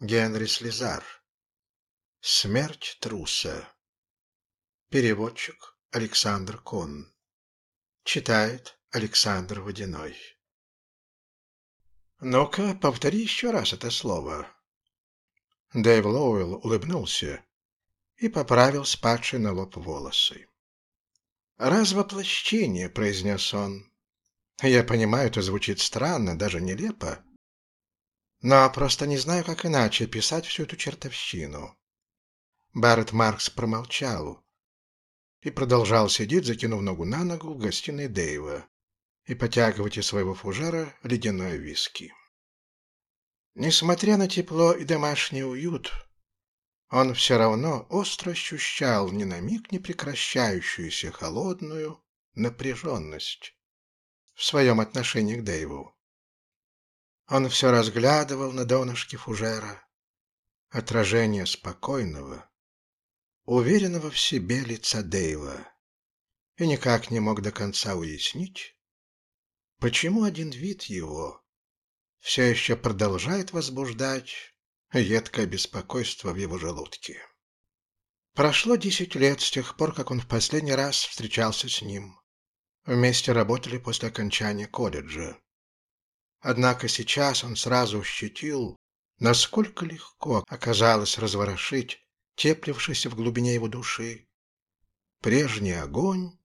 Генри Слезар. Смерть труса. Переводчик Александр Кон. Читает Александр Водяной. «Ну-ка, повтори еще раз это слово». Дэйв Лоуэлл улыбнулся и поправил спадшие на лоб волосы. «Развоплощение», — произнес он. «Я понимаю, это звучит странно, даже нелепо, но просто не знаю, как иначе писать всю эту чертовщину. Барретт Маркс промолчал и продолжал сидеть, закинув ногу на ногу в гостиной Дэйва и потягивать из своего фужера ледяное виски. Несмотря на тепло и домашний уют, он все равно остро ощущал ни на миг не прекращающуюся холодную напряженность в своем отношении к Дэйву. Он все разглядывал на донышке фужера отражение спокойного, уверенного в себе лица Дэйва и никак не мог до конца уяснить, почему один вид его все еще продолжает возбуждать едкое беспокойство в его желудке. Прошло десять лет с тех пор, как он в последний раз встречался с ним. Вместе работали после окончания колледжа. Однако сейчас он сразу ощутил, насколько легко оказалось разворошить теплившийся в глубине его души прежний огонь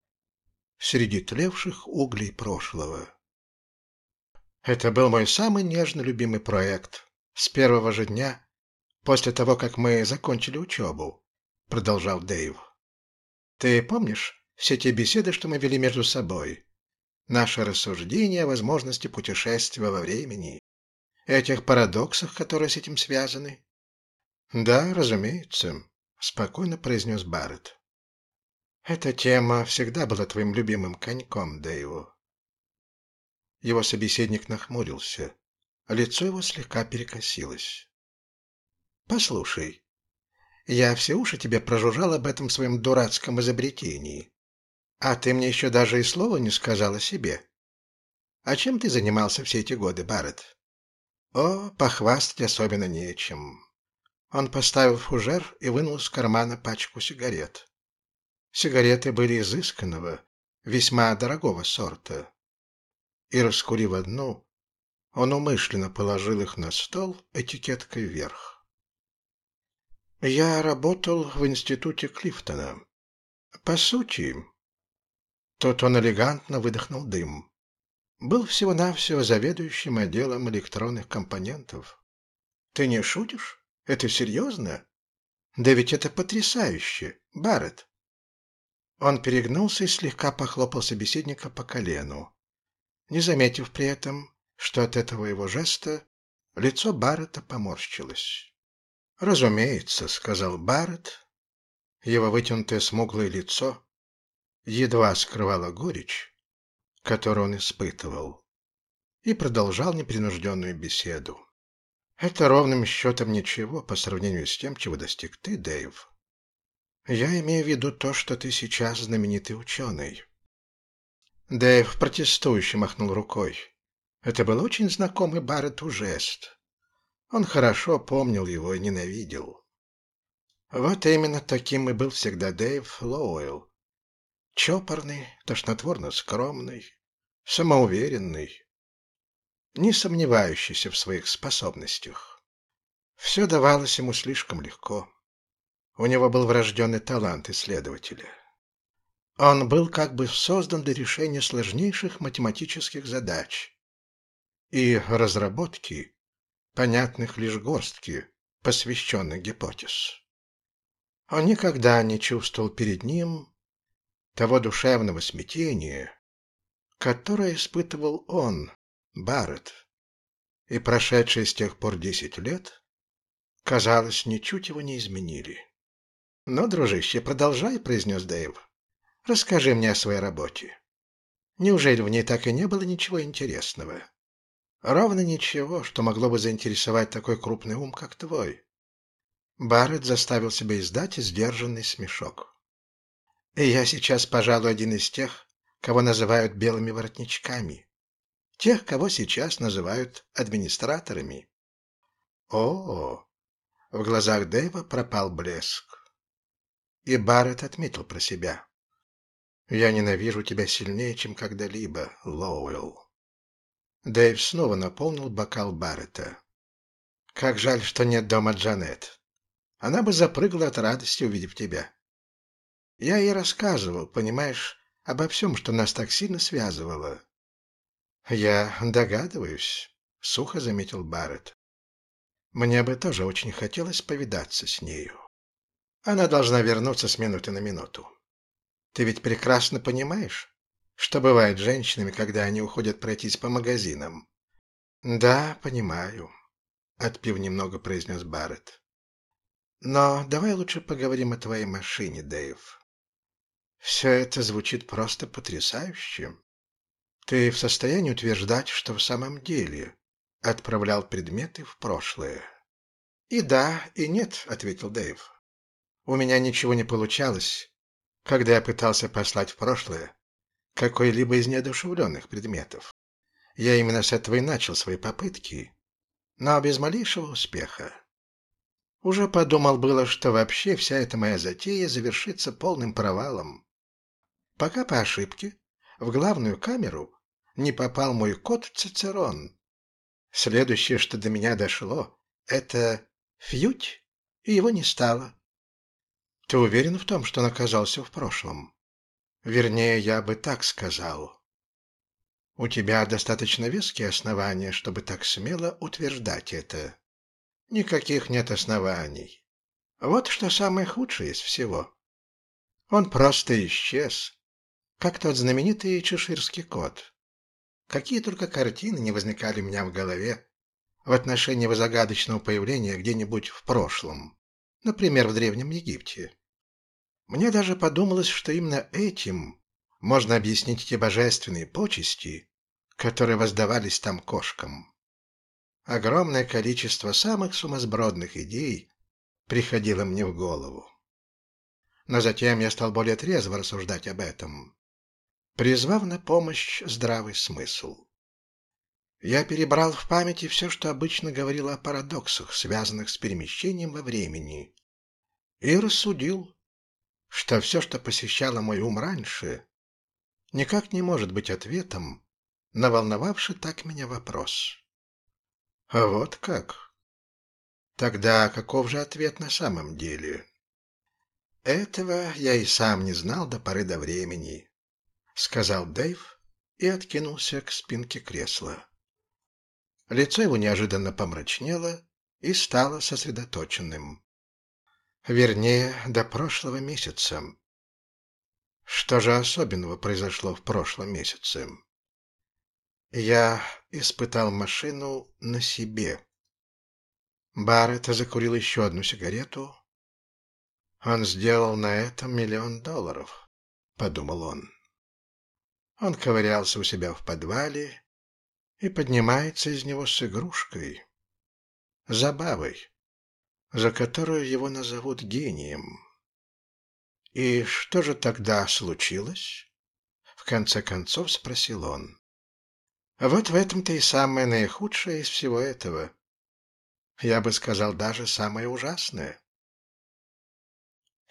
среди тлевших углей прошлого. Это был мой самый нежно любимый проект с первого же дня после того, как мы закончили учебу, продолжал Дэйв. Ты помнишь все те беседы, что мы вели между собой? Наши рассуждения о возможности путешествия во времени, этих парадоксах, которые с этим связаны. Да, разумеется, спокойно произнес Барретт. Эта тема всегда была твоим любимым коньком, Дэйву. Его собеседник нахмурился, а лицо его слегка перекосилось. «Послушай, я все уши тебе прожужжал об этом своем дурацком изобретении. А ты мне еще даже и слова не сказал о себе. А чем ты занимался все эти годы, Барретт? О, похвастать особенно нечем. Он поставил фужер и вынул из кармана пачку сигарет. Сигареты были изысканного, весьма дорогого сорта. И, раскурив одну, он умышленно положил их на стол этикеткой вверх. «Я работал в институте Клифтона. По сути, Тут он элегантно выдохнул дым. Был всего-навсего заведующим отделом электронных компонентов. Ты не шутишь? Это серьезно? Да ведь это потрясающе, Барретт. Он перегнулся и слегка похлопал собеседника по колену, не заметив при этом, что от этого его жеста лицо Барретта поморщилось. «Разумеется», — сказал Барретт. Его вытянутое смуглое лицо едва скрывала горечь, которую он испытывал, и продолжал непринужденную беседу. «Это ровным счетом ничего по сравнению с тем, чего достиг ты, Дэйв. Я имею в виду то, что ты сейчас знаменитый ученый». Дэйв протестующе махнул рукой. Это был очень знакомый Барретту жест. Он хорошо помнил его и ненавидел. Вот именно таким и был всегда Дэйв Лоуэлл, Чопорный, тошнотворно скромный, самоуверенный, не сомневающийся в своих способностях. Все давалось ему слишком легко. У него был врожденный талант исследователя. Он был как бы создан для решения сложнейших математических задач и разработки, понятных лишь горстки посвященных гипотез. Он никогда не чувствовал перед ним того душевного смятения, которое испытывал он, Барретт, и прошедшие с тех пор десять лет, казалось, ничуть его не изменили. «Ну, дружище, продолжай», — произнес Дэйв. «Расскажи мне о своей работе. Неужели в ней так и не было ничего интересного? Ровно ничего, что могло бы заинтересовать такой крупный ум, как твой». Барретт заставил себя издать сдержанный смешок. И я сейчас, пожалуй, один из тех, кого называют белыми воротничками. Тех, кого сейчас называют администраторами. О, В глазах Дэйва пропал блеск. И Барретт отметил про себя. «Я ненавижу тебя сильнее, чем когда-либо, Лоуэлл». Дэйв снова наполнил бокал Барретта. «Как жаль, что нет дома Джанет. Она бы запрыгала от радости, увидев тебя. Я ей рассказывал, понимаешь, обо всем, что нас так сильно связывало». «Я догадываюсь», — сухо заметил Барретт. «Мне бы тоже очень хотелось повидаться с нею. Она должна вернуться с минуты на минуту. Ты ведь прекрасно понимаешь, что бывает с женщинами, когда они уходят пройтись по магазинам?» «Да, понимаю», — отпив немного, произнес Барретт. «Но давай лучше поговорим о твоей машине, Дэйв. Все это звучит просто потрясающе. Ты в состоянии утверждать, что в самом деле отправлял предметы в прошлое?» «И да, и нет», — ответил Дэйв. «У меня ничего не получалось, когда я пытался послать в прошлое какой-либо из неодушевленных предметов. Я именно с этого и начал свои попытки, но без малейшего успеха. Уже подумал было, что вообще вся эта моя затея завершится полным провалом. Пока по ошибке в главную камеру не попал мой кот Цицерон. Следующее, что до меня дошло, это фьють, и его не стало. Ты уверен в том, что он оказался в прошлом? Вернее, я бы так сказал. У тебя достаточно веские основания, чтобы так смело утверждать это. Никаких нет оснований. Вот что самое худшее из всего. Он просто исчез, как тот знаменитый чеширский кот. Какие только картины не возникали у меня в голове в отношении его загадочного появления где-нибудь в прошлом, например, в Древнем Египте. Мне даже подумалось, что именно этим можно объяснить те божественные почести, которые воздавались там кошкам. Огромное количество самых сумасбродных идей приходило мне в голову. Но затем я стал более трезво рассуждать об этом, призвав на помощь здравый смысл. Я перебрал в памяти все, что обычно говорило о парадоксах, связанных с перемещением во времени, и рассудил, что все, что посещало мой ум раньше, никак не может быть ответом на волновавший так меня вопрос. А вот как? Тогда каков же ответ на самом деле? Этого я и сам не знал до поры до времени, сказал Дэйв и откинулся к спинке кресла. Лицо его неожиданно помрачнело и стало сосредоточенным. Вернее, до прошлого месяца. Что же особенного произошло в прошлом месяце? Я испытал машину на себе. Барретт закурил еще одну сигарету. Он сделал на этом миллион долларов, подумал он. Он ковырялся у себя в подвале и поднимается из него с игрушкой, забавой, за которую его назовут гением. И что же тогда случилось? В конце концов спросил он. Вот в этом-то и самое наихудшее из всего этого. Я бы сказал, даже самое ужасное.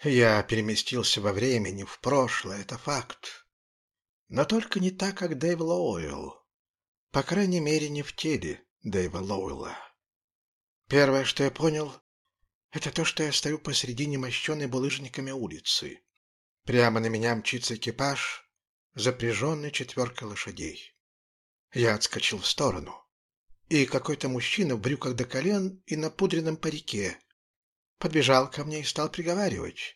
Я переместился во времени, в прошлое, это факт. Но только не так, как Дэйв Лоуэлл. По крайней мере, не в теле Дэйва Лоуэлла. Первое, что я понял, это то, что я стою посреди немощенной булыжниками улицы. Прямо на меня мчится экипаж, запряженный четверкой лошадей. Я отскочил в сторону. И какой-то мужчина в брюках до колен и на пудренном парике подбежал ко мне и стал приговаривать.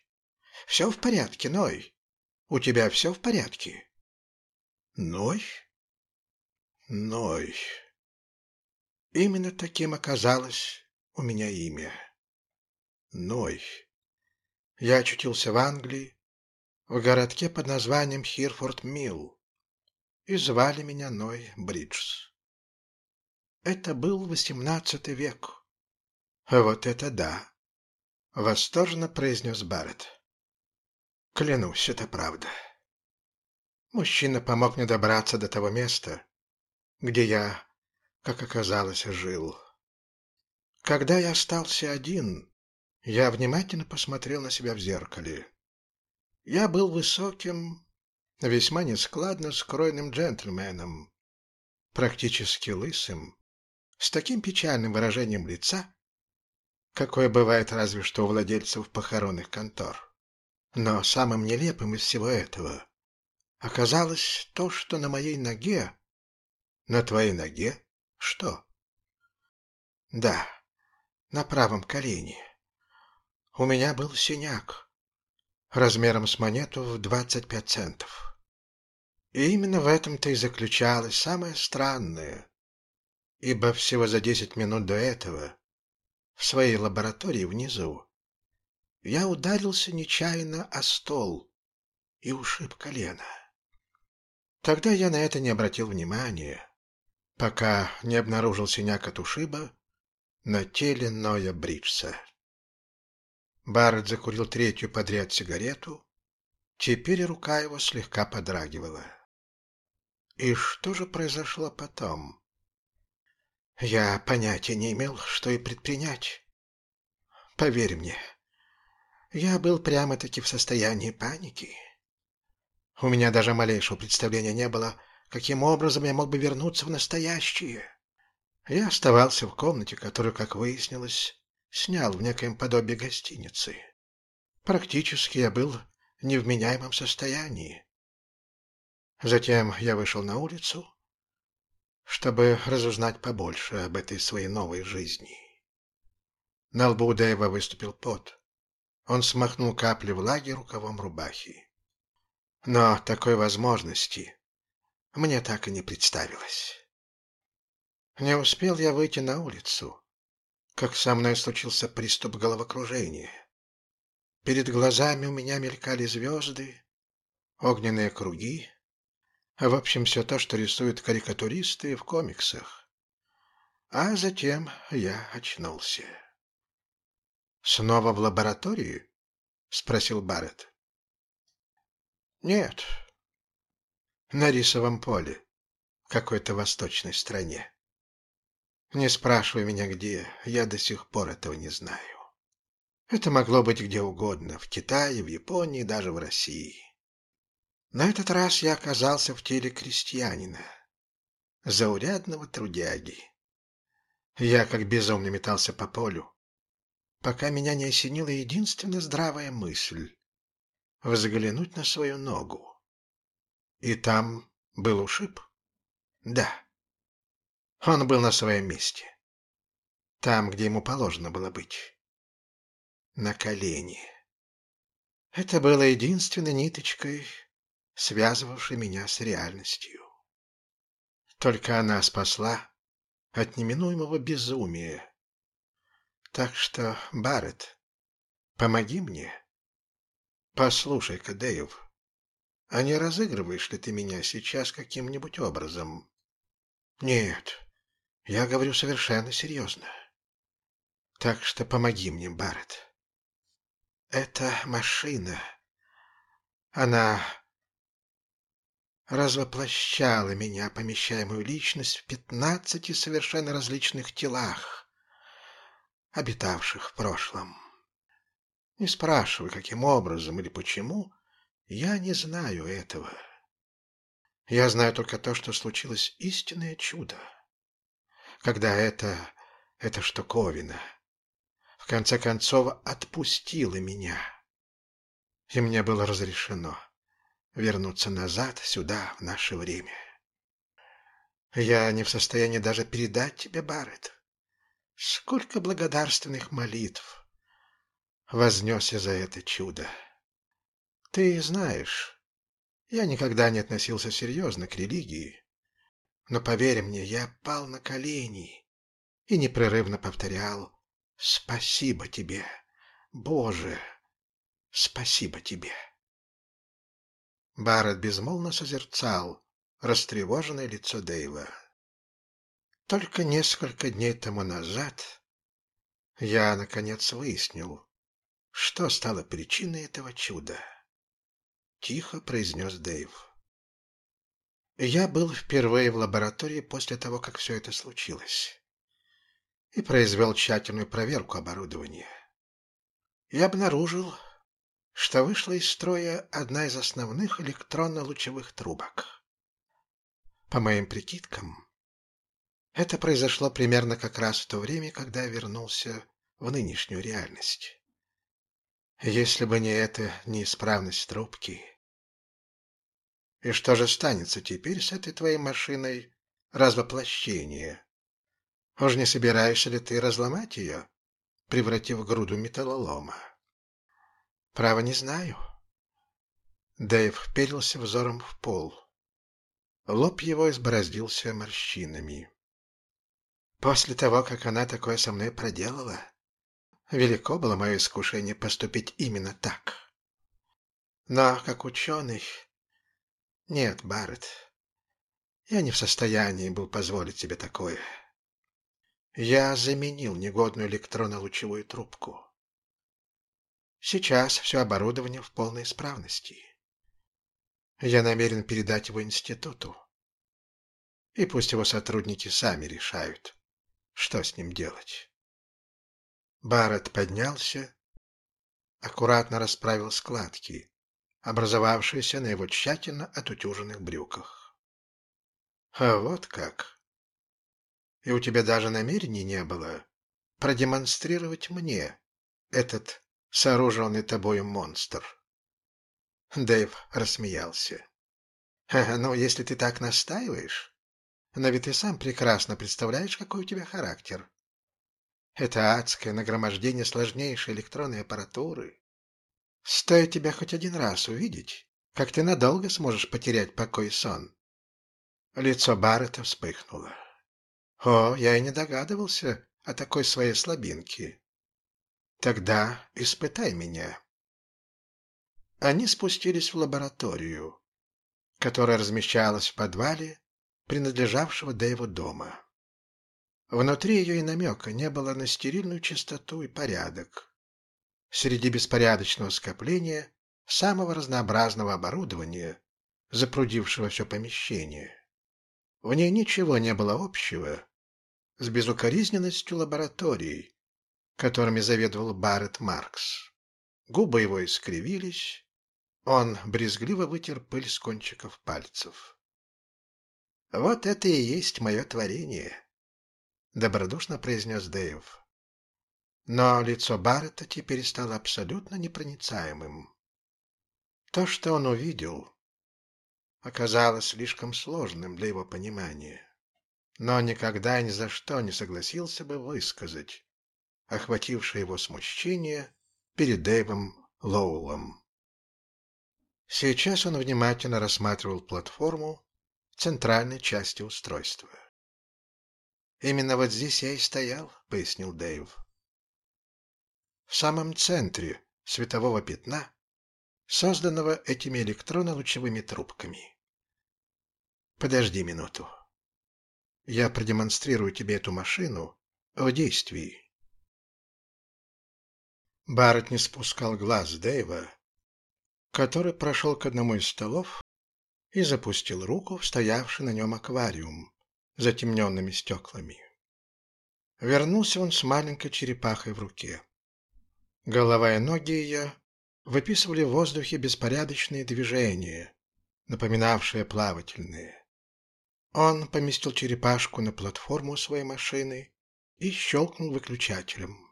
«Все в порядке, Ной. У тебя все в порядке?» «Ной? Ной...» Именно таким оказалось у меня имя. Ной. Я очутился в Англии, в городке под названием Хирфорд-Милл и звали меня Ной Бриджс. Это был восемнадцатый век. Вот это да! Восторженно произнес Барретт. Клянусь, это правда. Мужчина помог мне добраться до того места, где я, как оказалось, жил. Когда я остался один, Я внимательно посмотрел на себя в зеркале. Я был высоким, весьма нескладно скроенным джентльменом, практически лысым, с таким печальным выражением лица, какое бывает разве что у владельцев похоронных контор. Но самым нелепым из всего этого оказалось то, что на моей ноге... На твоей ноге? Что? Да, на правом колене. У меня был синяк размером с монету в 25 центов. И именно в этом-то и заключалось самое странное, ибо всего за 10 минут до этого в своей лаборатории внизу я ударился нечаянно о стол и ушиб колено. Тогда я на это не обратил внимания, пока не обнаружил синяк от ушиба на теле Ноя Бриджса. Барретт закурил третью подряд сигарету. Теперь рука его слегка подрагивала. И что же произошло потом? Я понятия не имел, что и предпринять. Поверь мне, я был прямо-таки в состоянии паники. У меня даже малейшего представления не было, каким образом я мог бы вернуться в настоящее. Я оставался в комнате, которую, как выяснилось, снял в некоем подобии гостиницы. Практически я был в невменяемом состоянии. Затем я вышел на улицу, чтобы разузнать побольше об этой своей новой жизни. На лбу Дэйва выступил пот. Он смахнул капли влаги рукавом рубахи. Но такой возможности мне так и не представилось. Не успел я выйти на улицу, как со мной случился приступ головокружения. Перед глазами у меня мелькали звезды, огненные круги, а в общем все то, что рисуют карикатуристы в комиксах. А затем я очнулся. «Снова в лаборатории?» — спросил Барретт. «Нет, на рисовом поле какой-то восточной стране. Не спрашивай меня где, я до сих пор этого не знаю. Это могло быть где угодно, в Китае, в Японии, даже в России. На этот раз я оказался в теле крестьянина, заурядного трудяги. Я как безумно метался по полю, пока меня не осенила единственная здравая мысль — взглянуть на свою ногу. И там был ушиб? Да. Он был на своем месте. Там, где ему положено было быть. На колени. Это было единственной ниточкой, связывавшей меня с реальностью. Только она спасла от неминуемого безумия. Так что, Барретт, помоги мне. Послушай-ка, Дэйв, а не разыгрываешь ли ты меня сейчас каким-нибудь образом? Нет, я говорю совершенно серьезно. Так что помоги мне, Барретт. Это машина. Она развоплощала меня, помещая мою личность в пятнадцати совершенно различных телах, обитавших в прошлом. Не спрашивай, каким образом или почему, я не знаю этого. Я знаю только то, что случилось истинное чудо когда эта, эта штуковина в конце концов отпустила меня. И мне было разрешено вернуться назад, сюда, в наше время. Я не в состоянии даже передать тебе, Барретт, сколько благодарственных молитв вознес я за это чудо. Ты знаешь, я никогда не относился серьезно к религии, но поверь мне, я пал на колени и непрерывно повторял «Спасибо тебе, Боже, спасибо тебе». Барретт безмолвно созерцал растревоженное лицо Дэйва. Только несколько дней тому назад я, наконец, выяснил, что стало причиной этого чуда. Тихо произнес Дэйв. Я был впервые в лаборатории после того, как все это случилось, и произвел тщательную проверку оборудования. и обнаружил, что вышла из строя одна из основных электронно-лучевых трубок. По моим прикидкам, это произошло примерно как раз в то время, когда я вернулся в нынешнюю реальность. Если бы не эта неисправность трубки... И что же станется теперь с этой твоей машиной развоплощения? Уж не собираешься ли ты разломать ее, превратив груду металлолома? Право не знаю. Дэйв вперился взором в пол. Лоб его избороздился морщинами. После того, как она такое со мной проделала, велико было мое искушение поступить именно так. Но, как ученый... Нет, Барретт, я не в состоянии был позволить себе такое. Я заменил негодную электронно-лучевую трубку. Сейчас все оборудование в полной исправности. Я намерен передать его институту. И пусть его сотрудники сами решают, что с ним делать. Барретт поднялся, аккуратно расправил складки, образовавшиеся на его тщательно отутюженных брюках. А вот как. И у тебя даже намерений не было продемонстрировать мне этот сооруженный тобою монстр. Дэйв рассмеялся. «Ну, если ты так настаиваешь, но ведь ты сам прекрасно представляешь, какой у тебя характер. Это адское нагромождение сложнейшей электронной аппаратуры. Стоит тебя хоть один раз увидеть, как ты надолго сможешь потерять покой и сон». Лицо Баррета вспыхнуло. «О, я и не догадывался о такой своей слабинке. Тогда испытай меня». Они спустились в лабораторию, которая размещалась в подвале, принадлежавшего Дэйву дома. Внутри ее и намека не было на стерильную чистоту и порядок. Среди беспорядочного скопления самого разнообразного оборудования, запрудившего все помещение. В ней ничего не было общего с безукоризненностью лабораторий, которыми заведовал Барретт Маркс. Губы его искривились, он брезгливо вытер пыль с кончиков пальцев. «Вот это и есть мое творение», — добродушно произнес Дэйв. Но лицо Баррета теперь стало абсолютно непроницаемым. То, что он увидел, оказалось слишком сложным для его понимания, но никогда ни за что не согласился бы высказать охватившее его смущение перед Дэйвом Лоулом. Сейчас он внимательно рассматривал платформу центральной части устройства. «Именно вот здесь я и стоял», — пояснил Дэйв. «В самом центре светового пятна, созданного этими электронно-лучевыми трубками. Подожди минуту. Я продемонстрирую тебе эту машину в действии». Барретт не спускал глаз Дэйва, который прошел к одному из столов и запустил руку в стоявший на нем аквариум затемненными стеклами. Вернулся он с маленькой черепахой в руке. Голова и ноги ее выписывали в воздухе беспорядочные движения, напоминавшие плавательные. Он поместил черепашку на платформу своей машины и щелкнул выключателем.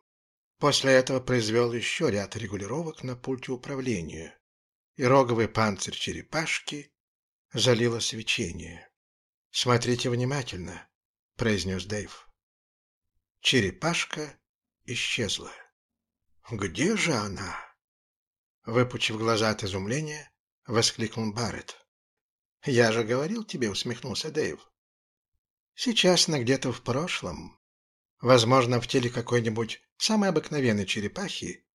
После этого произвел еще ряд регулировок на пульте управления, и роговый панцирь черепашки залило свечение. «Смотрите внимательно», — произнес Дэйв. Черепашка исчезла. «Где же она?» Выпучив глаза от изумления, воскликнул Барретт. «Я же говорил тебе», — усмехнулся Дэйв. «Сейчас она где-то в прошлом. Возможно, в теле какой-нибудь самой обыкновенной черепахи,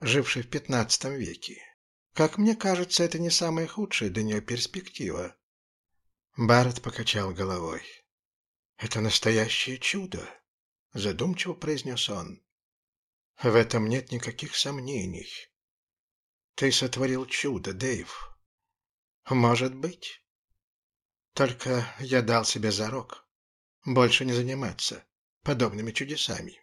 жившей в пятнадцатом веке. Как мне кажется, это не самая худшая для нее перспектива. Барретт покачал головой. «Это настоящее чудо», — задумчиво произнес он. «В этом нет никаких сомнений. Ты сотворил чудо, Дэйв. Может быть. Только я дал себе зарок больше не заниматься подобными чудесами.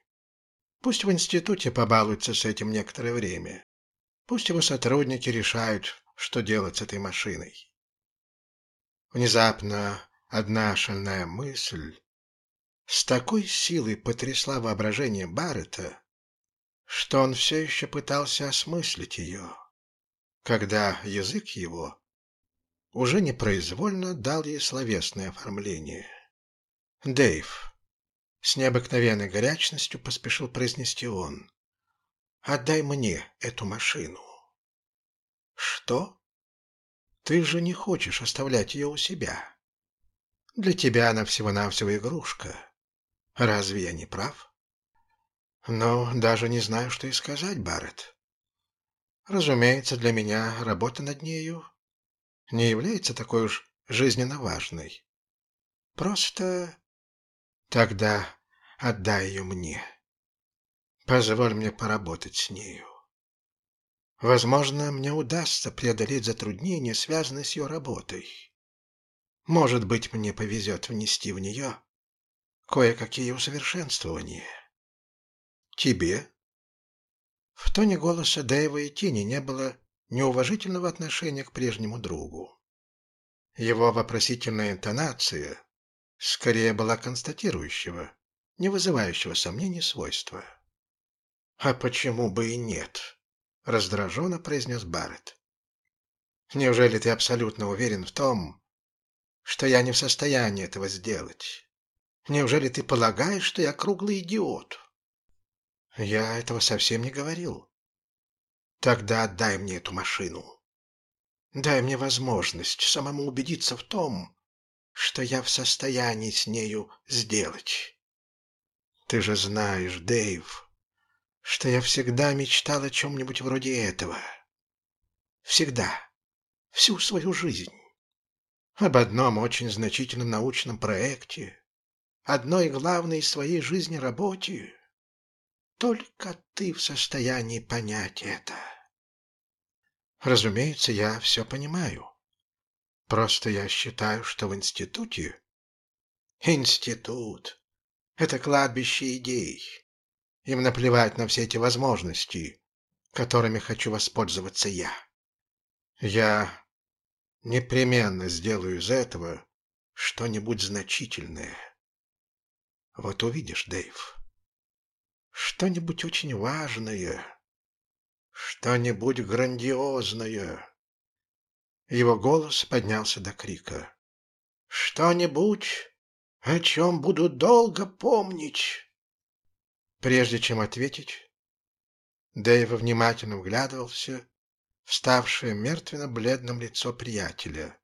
Пусть в институте побалуются с этим некоторое время. Пусть его сотрудники решают, что делать с этой машиной. Внезапно одна шальная мысль с такой силой потрясла воображение Баррета, что он все еще пытался осмыслить ее, когда язык его уже непроизвольно дал ей словесное оформление. «Дэйв», — с необыкновенной горячностью поспешил произнести он, — «отдай мне эту машину». «Что? Ты же не хочешь оставлять ее у себя. Для тебя она всего-навсего игрушка. Разве я не прав?» «Но даже не знаю, что и сказать, Барретт. Разумеется, для меня работа над нею не является такой уж жизненно важной. Просто тогда отдай ее мне. Позволь мне поработать с нею. Возможно, мне удастся преодолеть затруднения, связанные с ее работой. Может быть, мне повезет внести в нее кое-какие усовершенствования. Тебе? В тоне голоса Дэйва и Тини не было неуважительного отношения к прежнему другу. Его вопросительная интонация скорее была констатирующего, не вызывающего сомнений свойства. «А почему бы и нет?» — раздраженно произнес Барретт. «Неужели ты абсолютно уверен в том, что я не в состоянии этого сделать? Неужели ты полагаешь, что я круглый идиот?» «Я этого совсем не говорил». «Тогда отдай мне эту машину. Дай мне возможность самому убедиться в том, что я в состоянии с нею сделать. Ты же знаешь, Дэйв, что я всегда мечтал о чем-нибудь вроде этого. Всегда. Всю свою жизнь. Об одном очень значительном научном проекте, одной главной своей жизни работе. Только ты в состоянии понять это. Разумеется, я все понимаю. Просто я считаю, что в институте... Институт — это кладбище идей. Им наплевать на все эти возможности, которыми хочу воспользоваться я. Я непременно сделаю из этого что-нибудь значительное. Вот увидишь, Дэйв. Что-нибудь очень важное. Что-нибудь грандиозное. Его голос поднялся до крика. «Что-нибудь, о чем буду долго помнить!» Прежде чем ответить, Дэйв внимательно вглядывался в ставшее мертвенно-бледным лицо приятеля.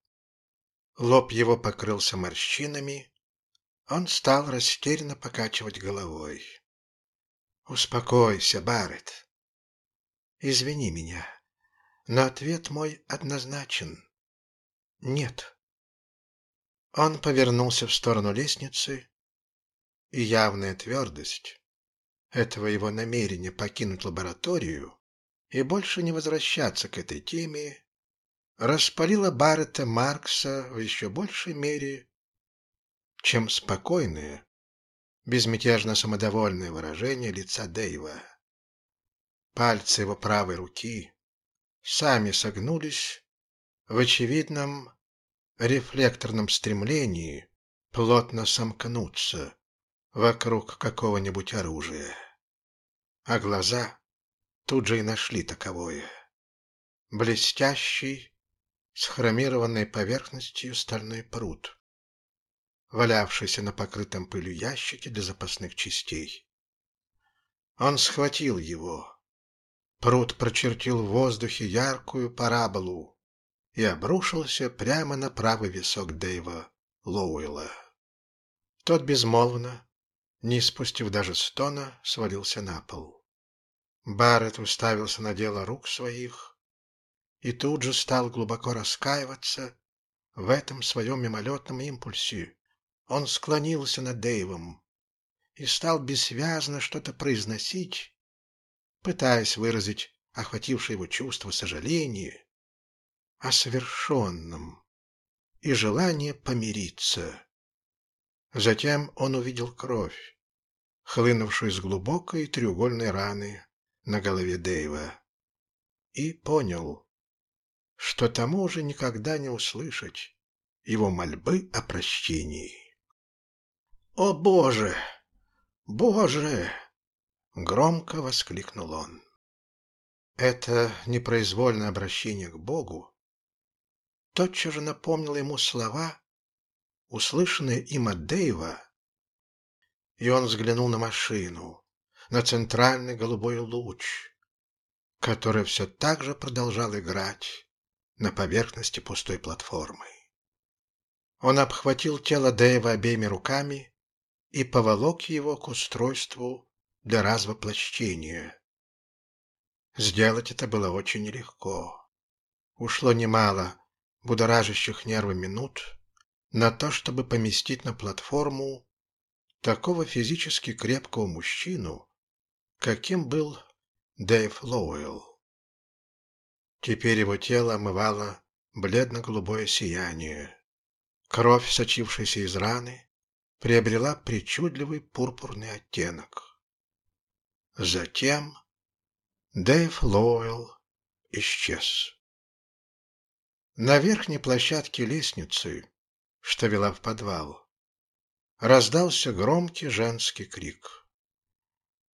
Лоб его покрылся морщинами, он стал растерянно покачивать головой. «Успокойся, Барретт. Извини меня, но ответ мой однозначен. Нет». Он повернулся в сторону лестницы, и явная твердость этого его намерения покинуть лабораторию и больше не возвращаться к этой теме распалила Баррета Маркса в еще большей мере, чем спокойное, безмятежно самодовольное выражение лица Дэйва. Пальцы его правой руки сами согнулись в очевидном рефлекторном стремлении плотно сомкнуться вокруг какого-нибудь оружия. А глаза тут же и нашли таковое. Блестящий, с хромированной поверхностью стальной пруд, валявшийся на покрытом пылью ящике для запасных частей. Он схватил его. Пруд прочертил в воздухе яркую параболу и обрушился прямо на правый висок Дэйва Лоуэлла. Тот безмолвно, не спустив даже стона, свалился на пол. Барретт уставился на дело рук своих и тут же стал глубоко раскаиваться в этом своем мимолетном импульсе. Он склонился над Дэйвом и стал бессвязно что-то произносить, пытаясь выразить охватившее его чувство сожаления о совершенном и желание помириться. Затем он увидел кровь, хлынувшую из глубокой треугольной раны на голове Дэйва, и понял, что тому уже никогда не услышать его мольбы о прощении. «О, Боже! Боже!» — громко воскликнул он. Это непроизвольное обращение к Богу тотчас же напомнило ему слова, услышанные им от Дэйва и он взглянул на машину, на центральный голубой луч, который все так же продолжал играть на поверхности пустой платформы. Он обхватил тело Дэйва обеими руками и поволок его к устройству для развоплощения. Сделать это было очень нелегко. Ушло немало будоражащих нервы минут на то, чтобы поместить на платформу такого физически крепкого мужчину, каким был Дэйв Лоуэлл. Теперь его тело омывало бледно-голубое сияние. Кровь, сочившаяся из раны, приобрела причудливый пурпурный оттенок. Затем Дэйв Лоуэлл исчез. На верхней площадке лестницы, что вела в подвал, раздался громкий женский крик.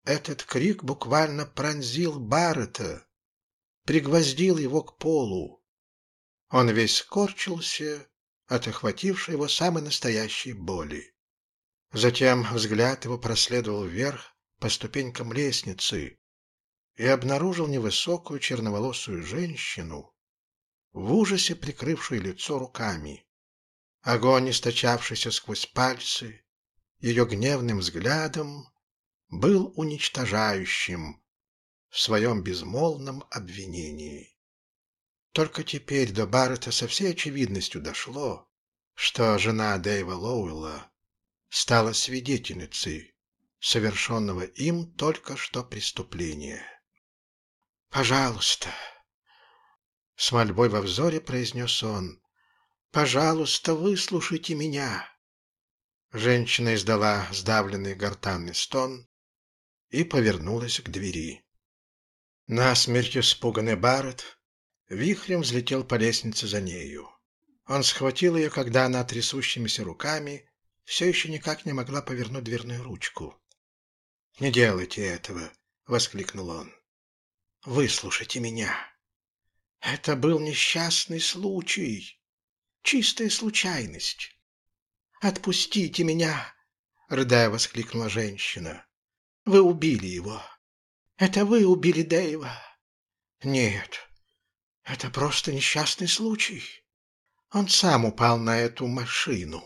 Этот крик буквально пронзил Баррета, пригвоздил его к полу. Он весь скорчился от охватившей его самой настоящей боли. Затем взгляд его проследовал вверх по ступенькам лестницы и обнаружил невысокую черноволосую женщину, в ужасе прикрывшую лицо руками. Огонь, источавшийся сквозь пальцы, ее гневным взглядом, был уничтожающим в своем безмолвном обвинении. Только теперь до Баррета со всей очевидностью дошло, что жена Дэйва Лоуэлла стала свидетельницей совершенного им только что преступления. «Пожалуйста!» — с мольбой во взоре произнес он. Пожалуйста, выслушайте меня. Женщина издала сдавленный гортанный стон и повернулась к двери. Насмерть испуганный Барретт вихрем взлетел по лестнице за нею. Он схватил ее, когда она трясущимися руками все еще никак не могла повернуть дверную ручку. «Не делайте этого!» — воскликнул он. «Выслушайте меня. Это был несчастный случай чистая случайность. «Отпустите меня!» — рыдая воскликнула женщина. «Вы убили его. Это вы убили Дэйва». «Нет, это просто несчастный случай. Он сам упал на эту машину».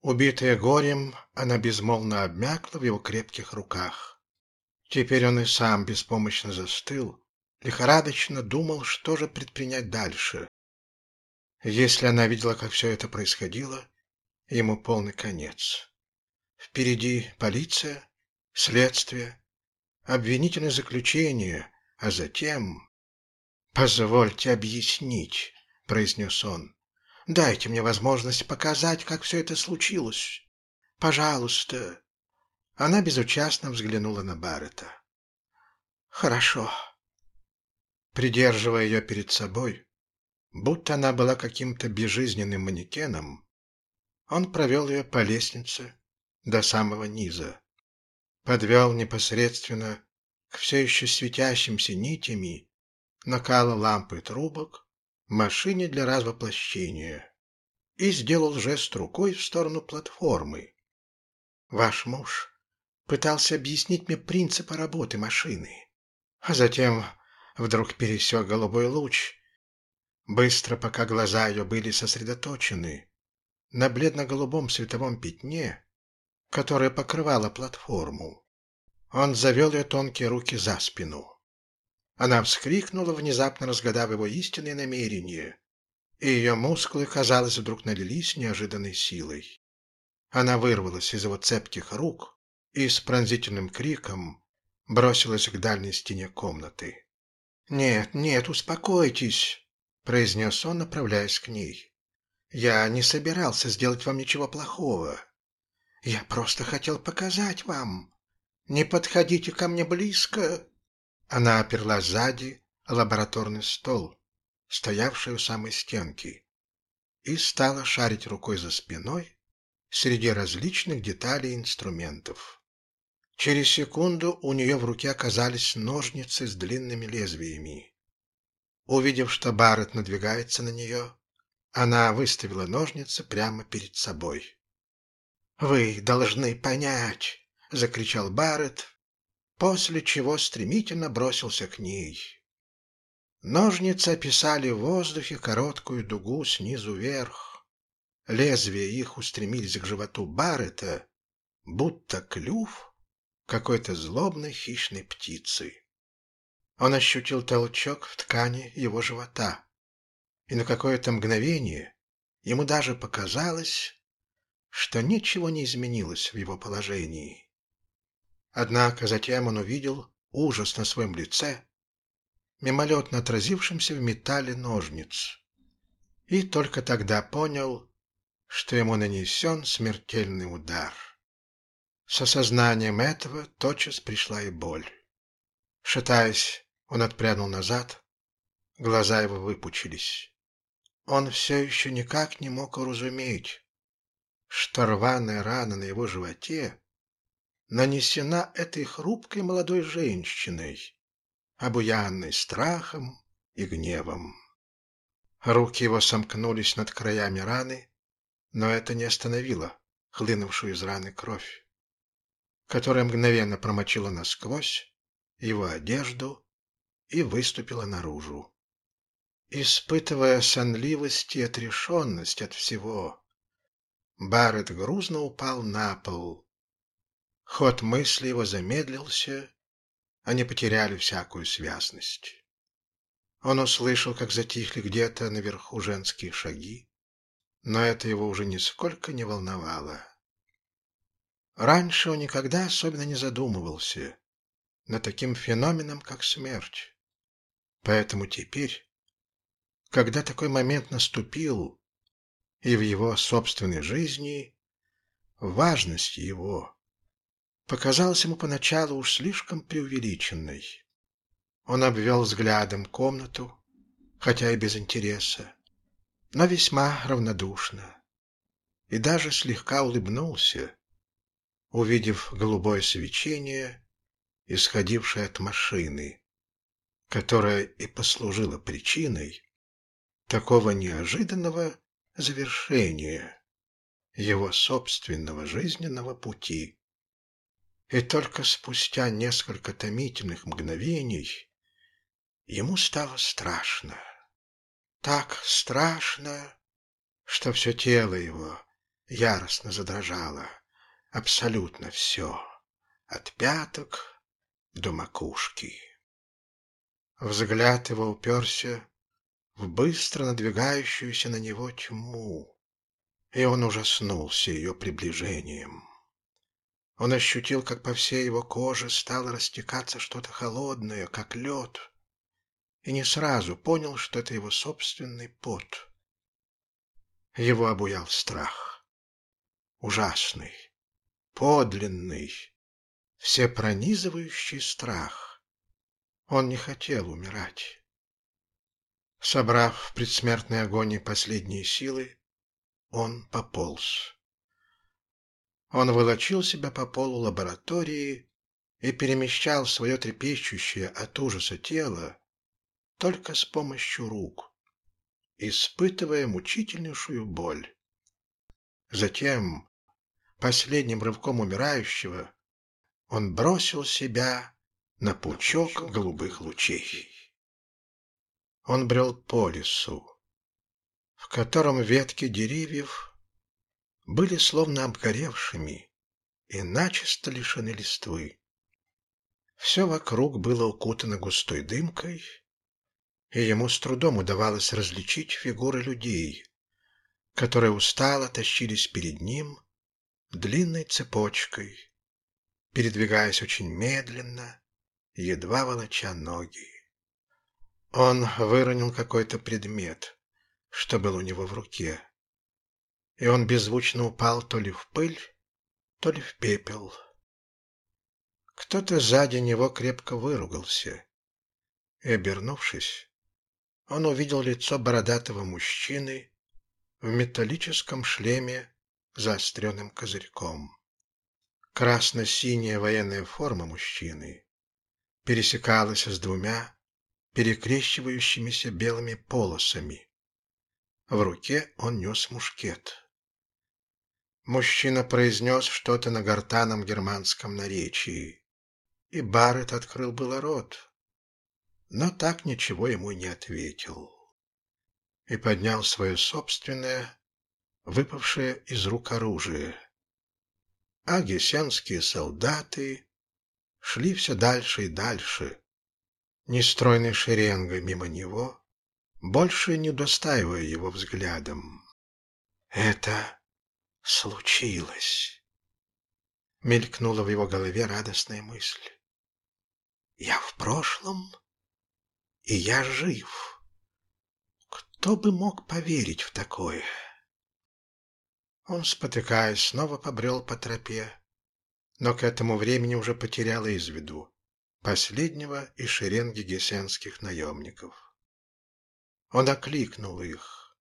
Убитая горем, она безмолвно обмякла в его крепких руках. Теперь он и сам беспомощно застыл, лихорадочно думал, что же предпринять дальше. Если она видела, как все это происходило, ему полный конец. Впереди полиция, следствие, обвинительное заключение, а затем... «Позвольте объяснить», — произнес он. «Дайте мне возможность показать, как все это случилось. Пожалуйста». Она безучастно взглянула на Баррета. «Хорошо». Придерживая ее перед собой, Будто она была каким-то безжизненным манекеном, он провел ее по лестнице до самого низа, подвел непосредственно к все еще светящимся нитями накала лампы трубок машине для развоплощения и сделал жест рукой в сторону платформы. Ваш муж пытался объяснить мне принципы работы машины, а затем вдруг пересек голубой луч Быстро, пока глаза ее были сосредоточены на бледно-голубом световом пятне, которое покрывало платформу, он завел ее тонкие руки за спину. Она вскрикнула, внезапно разгадав его истинные намерения, и ее мускулы, казалось, вдруг налились неожиданной силой. Она вырвалась из его цепких рук и с пронзительным криком бросилась к дальней стене комнаты. «Нет, нет, успокойтесь!» произнес он, направляясь к ней. «Я не собирался сделать вам ничего плохого. Я просто хотел показать вам, «Не подходите ко мне близко!» Она оперла сзади лабораторный стол, стоявший у самой стенки, и стала шарить рукой за спиной среди различных деталей инструментов. Через секунду у нее в руке оказались ножницы с длинными лезвиями. Увидев, что Барретт надвигается на нее, она выставила ножницы прямо перед собой. «Вы должны понять!» — закричал Барретт, после чего стремительно бросился к ней. Ножницы описали в воздухе короткую дугу снизу вверх. Лезвия их устремились к животу Баррета, будто клюв какой-то злобной хищной птицы. Он ощутил толчок в ткани его живота, и на какое-то мгновение ему даже показалось, что ничего не изменилось в его положении. Однако затем он увидел ужас на своем лице, мимолетно отразившемся в металле ножниц, и только тогда понял, что ему нанесен смертельный удар. С осознанием этого тотчас пришла и боль. Шатаясь, он отпрянул назад, глаза его выпучились. Он все еще никак не мог уразуметь, что рваная рана на его животе нанесена этой хрупкой молодой женщиной, обуянной страхом и гневом. Руки его сомкнулись над краями раны, но это не остановило хлынувшую из раны кровь, которая мгновенно промочила насквозь его одежду и выступила наружу. Испытывая сонливость и отрешенность от всего, Барретт грузно упал на пол, Ход мысли его замедлился, они потеряли всякую связность. Он услышал, как затихли где-то наверху женские шаги, но это его уже нисколько не волновало. Раньше он никогда особенно не задумывался над таким феноменом, как смерть. Поэтому теперь, когда такой момент наступил, и в его собственной жизни, важность его показалась ему поначалу уж слишком преувеличенной. Он обвел взглядом комнату, хотя и без интереса, но весьма равнодушно, и даже слегка улыбнулся, увидев голубое свечение, исходившее от машины, которая и послужила причиной такого неожиданного завершения его собственного жизненного пути. И только спустя несколько томительных мгновений ему стало страшно. Так страшно, что все тело его яростно задрожало. Абсолютно все, от пяток до макушки. Взгляд его уперся в быстро надвигающуюся на него тьму, и он ужаснулся ее приближением. Он ощутил, как по всей его коже стало растекаться что-то холодное, как лед, и не сразу понял, что это его собственный пот. Его обуял страх. Ужасный, подлинный, всепронизывающий страх. Он не хотел умирать. Собрав в предсмертной агонии последние силы, он пополз. Он волочил себя по полу лаборатории и перемещал свое трепещущее от ужаса тело только с помощью рук, испытывая мучительнейшую боль. Затем, последним рывком умирающего, он бросил себя на пучок голубых лучей. Он брел по лесу, в котором ветки деревьев были словно обгоревшими и начисто лишены листвы. Все вокруг было укутано густой дымкой, и ему с трудом удавалось различить фигуры людей, которые устало тащились перед ним длинной цепочкой, передвигаясь очень медленно, едва волоча ноги. Он выронил какой-то предмет, что был у него в руке и он беззвучно упал то ли в пыль, то ли в пепел. Кто-то сзади него крепко выругался. И, обернувшись, он увидел лицо бородатого мужчины в металлическом шлеме заостренным козырьком. Красно-синяя военная форма мужчины пересекалась с двумя перекрещивающимися белыми полосами. В руке он нес мушкет. Мужчина произнес что-то на гортаном германском наречии, и Барретт открыл было рот, но так ничего ему не ответил и поднял свое собственное, выпавшее из рук оружие. А гесянские солдаты шли все дальше и дальше, нестройной шеренгой мимо него, больше не удостаивая его взглядом. Это случилось. Мелькнула в его голове радостная мысль. Я в прошлом, и я жив. Кто бы мог поверить в такое? Он, спотыкаясь, снова побрел по тропе, но к этому времени уже потерял из виду последнего из шеренги гесенских наемников. Он окликнул их.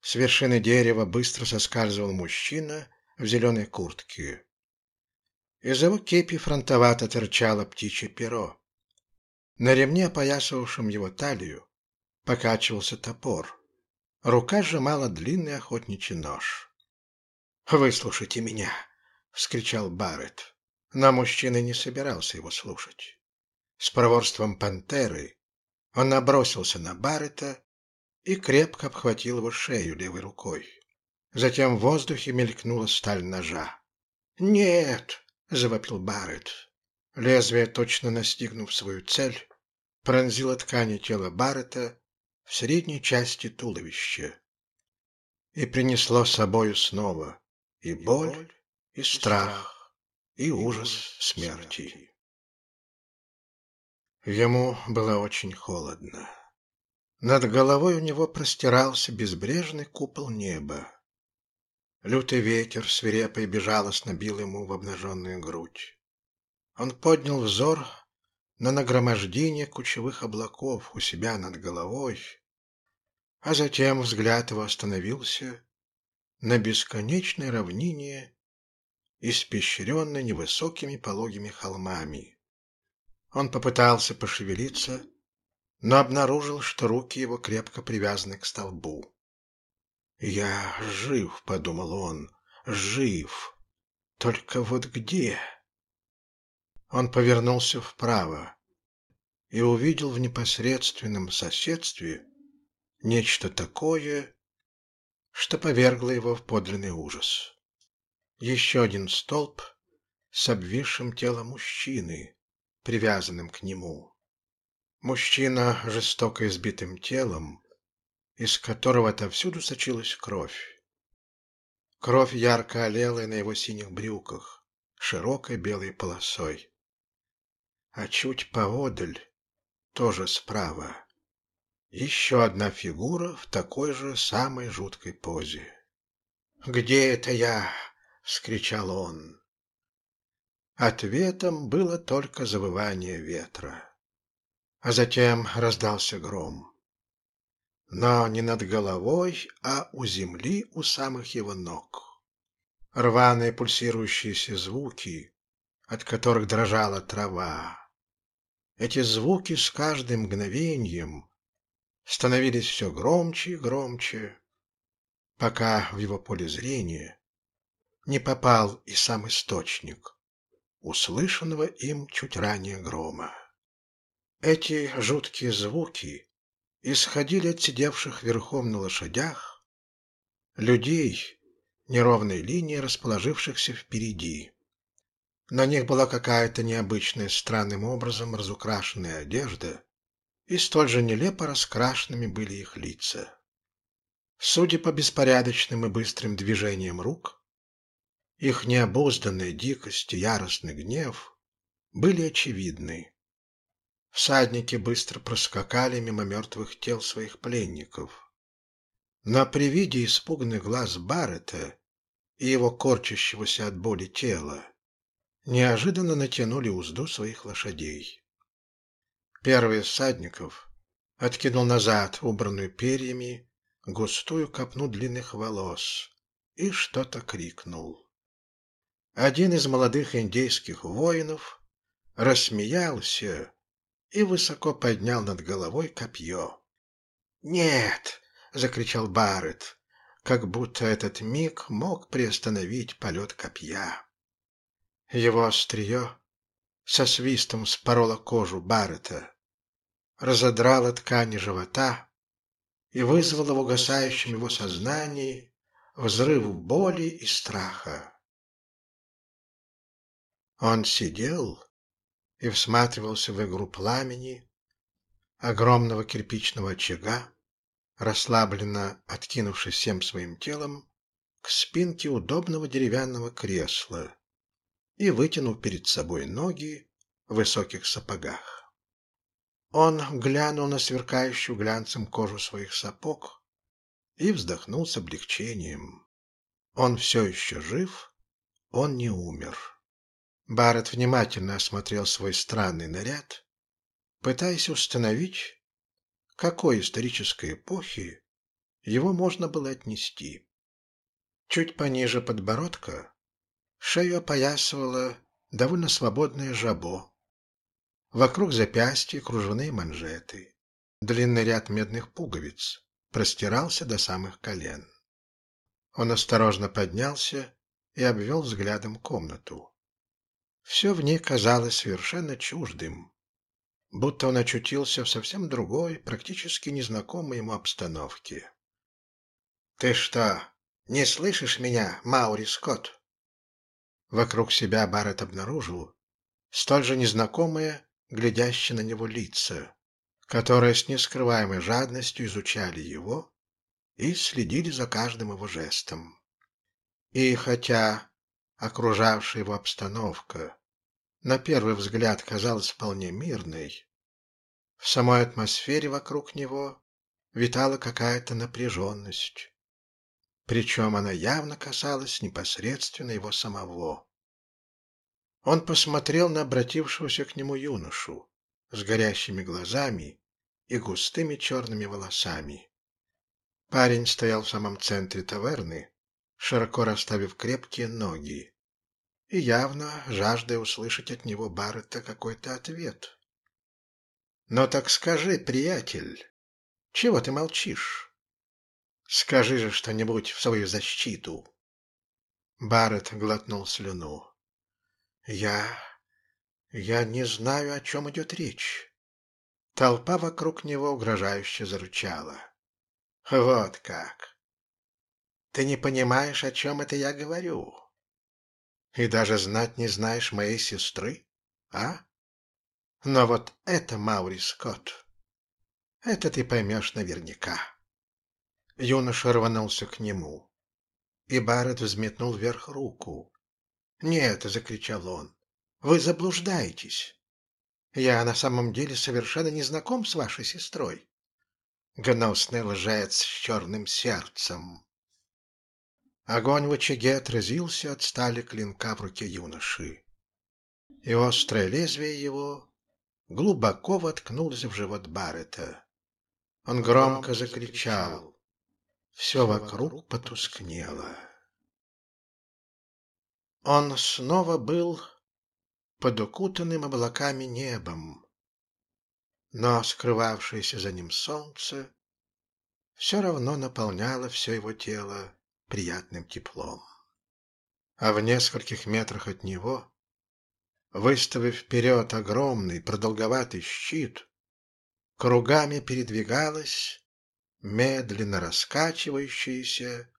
С вершины дерева быстро соскальзывал мужчина в зеленой куртке. Из его кепи фронтовато торчало птичье перо. На ремне, опоясывавшем его талию, покачивался топор. Рука сжимала длинный охотничий нож. «Выслушайте меня!» — вскричал Барретт. Но мужчина не собирался его слушать. С проворством пантеры он набросился на Баррета и крепко обхватил его шею левой рукой. Затем в воздухе мелькнула сталь ножа. «Нет!» — завопил Барретт. Лезвие, точно настигнув свою цель, пронзило ткани тела Баррета в средней части туловища и принесло с собою снова и боль, и страх, и ужас смерти. Ему было очень холодно. Над головой у него простирался безбрежный купол неба. Лютый ветер свирепо и безжалостно бил ему в обнаженную грудь. Он поднял взор на нагромождение кучевых облаков у себя над головой, а затем взгляд его остановился на бесконечной равнине, испещренной невысокими пологими холмами. Он попытался пошевелиться, но обнаружил, что руки его крепко привязаны к столбу. «Я жив», — подумал он, — «жив. Только вот где?» Он повернулся вправо и увидел в непосредственном соседстве нечто такое, что повергло его в подлинный ужас. Еще один столб с обвисшим телом мужчины, привязанным к нему. Мужчина жестоко избитым телом, из которого отовсюду сочилась кровь. Кровь ярко олела на его синих брюках, широкой белой полосой. А чуть поодаль, тоже справа, еще одна фигура в такой же самой жуткой позе. «Где это я?» — вскричал он. Ответом было только завывание ветра. А затем раздался гром. Но не над головой, а у земли у самых его ног. Рваные пульсирующиеся звуки, от которых дрожала трава. Эти звуки с каждым мгновением становились все громче и громче, пока в его поле зрения не попал и сам источник, услышанного им чуть ранее грома. Эти жуткие звуки исходили от сидевших верхом на лошадях людей неровной линии, расположившихся впереди. На них была какая-то необычная странным образом разукрашенная одежда, и столь же нелепо раскрашенными были их лица. Судя по беспорядочным и быстрым движениям рук, их необузданная дикость и яростный гнев были очевидны. Всадники быстро проскакали мимо мертвых тел своих пленников. Но при виде испуганных глаз Баррета и его корчащегося от боли тела, неожиданно натянули узду своих лошадей. Первый из всадников откинул назад убранную перьями густую копну длинных волос и что-то крикнул. Один из молодых индейских воинов рассмеялся и высоко поднял над головой копье. «Нет!» — закричал Барретт, как будто этот миг мог приостановить полет копья. Его острие со свистом спороло кожу Баррета, разодрало ткани живота и вызвало в угасающем его сознании взрыв боли и страха. Он сидел и всматривался в игру пламени огромного кирпичного очага, расслабленно откинувшись всем своим телом к спинке удобного деревянного кресла и вытянув перед собой ноги в высоких сапогах. Он глянул на сверкающую глянцем кожу своих сапог и вздохнул с облегчением. Он все еще жив, он не умер. Барретт внимательно осмотрел свой странный наряд, пытаясь установить, какой исторической эпохи его можно было отнести. Чуть пониже подбородка шею опоясывало довольно свободное жабо. Вокруг запястья кружевные манжеты. Длинный ряд медных пуговиц простирался до самых колен. Он осторожно поднялся и обвел взглядом комнату. Все в ней казалось совершенно чуждым, будто он очутился в совсем другой, практически незнакомой ему обстановке. «Ты что, не слышишь меня, Маури Скотт?» Вокруг себя Барретт обнаружил столь же незнакомые, глядящие на него лица, которые с нескрываемой жадностью изучали его и следили за каждым его жестом. И хотя окружавшая его обстановка на первый взгляд казалась вполне мирной, в самой атмосфере вокруг него витала какая-то напряженность. Причем она явно касалась непосредственно его самого. Он посмотрел на обратившегося к нему юношу с горящими глазами и густыми черными волосами. Парень стоял в самом центре таверны, широко расставив крепкие ноги и явно жаждая услышать от него Барретта какой-то ответ. «Но так скажи, приятель, чего ты молчишь? Скажи же что-нибудь в свою защиту!» Барретт глотнул слюну. «Я... я не знаю, о чем идет речь». Толпа вокруг него угрожающе зарычала. «Вот как! Ты не понимаешь, о чем это я говорю?» И даже знать не знаешь моей сестры, а? Но вот это Маури Скотт. Это ты поймешь наверняка. Юноша рванулся к нему, и Барретт взметнул вверх руку. «Нет!» — закричал он. «Вы заблуждаетесь. Я на самом деле совершенно не знаком с вашей сестрой. Гнусный лжец с черным сердцем. Огонь в очаге отразился от стали клинка в руке юноши. И острое лезвие его глубоко воткнулось в живот Баррета. Он громко закричал. Все вокруг потускнело. Он снова был под укутанным облаками небом, но скрывавшееся за ним солнце все равно наполняло все его тело приятным теплом. А в нескольких метрах от него, выставив вперед огромный продолговатый щит, кругами передвигалась медленно раскачивающаяся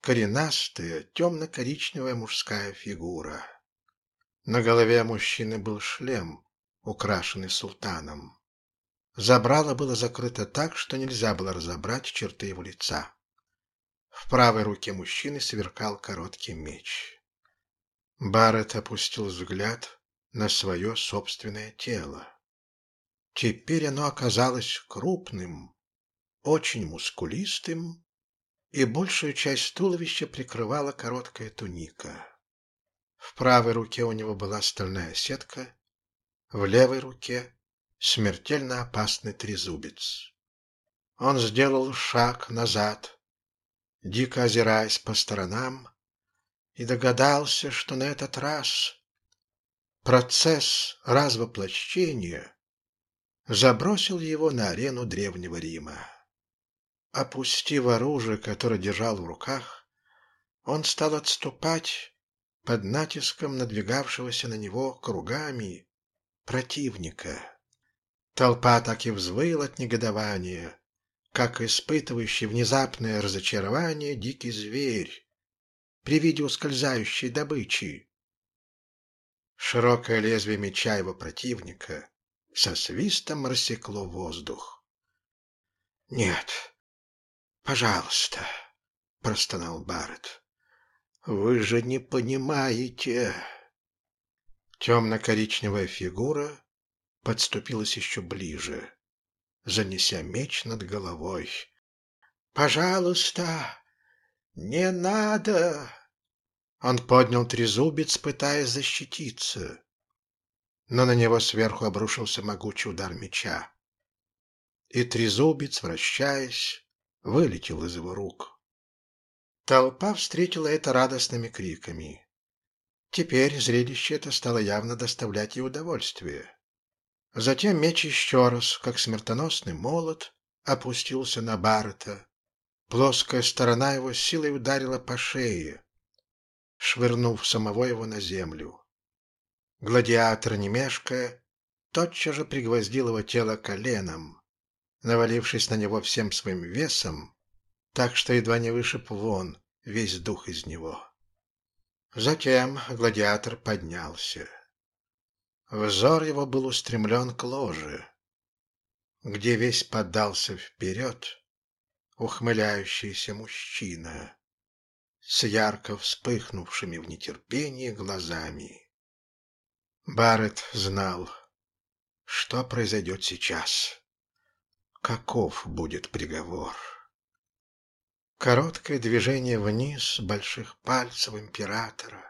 коренастая темно-коричневая мужская фигура. На голове мужчины был шлем, украшенный султаном. Забрало было закрыто так, что нельзя было разобрать черты его лица. В правой руке мужчины сверкал короткий меч. Барретт опустил взгляд на свое собственное тело. Теперь оно оказалось крупным, очень мускулистым, и большую часть туловища прикрывала короткая туника. В правой руке у него была стальная сетка, в левой руке смертельно опасный трезубец. Он сделал шаг назад, дико озираясь по сторонам, и догадался, что на этот раз процесс развоплощения забросил его на арену Древнего Рима. Опустив оружие, которое держал в руках, он стал отступать под натиском надвигавшегося на него кругами противника. Толпа так и взвыла от негодования, как испытывающий внезапное разочарование дикий зверь при виде ускользающей добычи. Широкое лезвие меча его противника со свистом рассекло воздух. «Нет, пожалуйста», — простонал Барретт. «Вы же не понимаете...» Темно-коричневая фигура подступилась еще ближе, занеся меч над головой. «Пожалуйста, не надо!» Он поднял трезубец, пытаясь защититься, но на него сверху обрушился могучий удар меча, и трезубец, вращаясь, вылетел из его рук. Толпа встретила это радостными криками. Теперь зрелище это стало явно доставлять ей удовольствие. Затем меч еще раз, как смертоносный молот, опустился на Баррета. Плоская сторона его силой ударила по шее, швырнув самого его на землю. Гладиатор, не мешкая, тотчас же пригвоздил его тело коленом, навалившись на него всем своим весом, так что едва не вышиб вон весь дух из него. Затем гладиатор поднялся. Взор его был устремлен к ложе, где весь подался вперед ухмыляющийся мужчина с ярко вспыхнувшими в нетерпении глазами. Барретт знал, что произойдет сейчас, каков будет приговор. Короткое движение вниз больших пальцев императора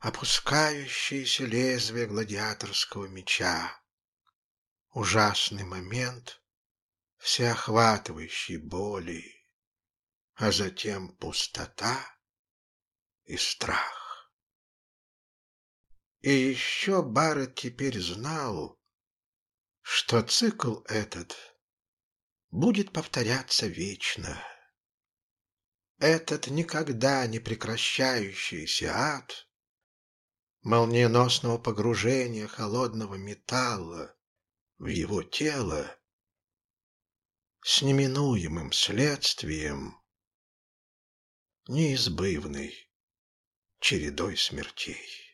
опускающееся лезвие гладиаторского меча. Ужасный момент всеохватывающей боли, а затем пустота и страх. И еще Барретт теперь знал, что цикл этот будет повторяться вечно. Этот никогда не прекращающийся ад молниеносного погружения холодного металла в его тело с неминуемым следствием неизбывной чередой смертей.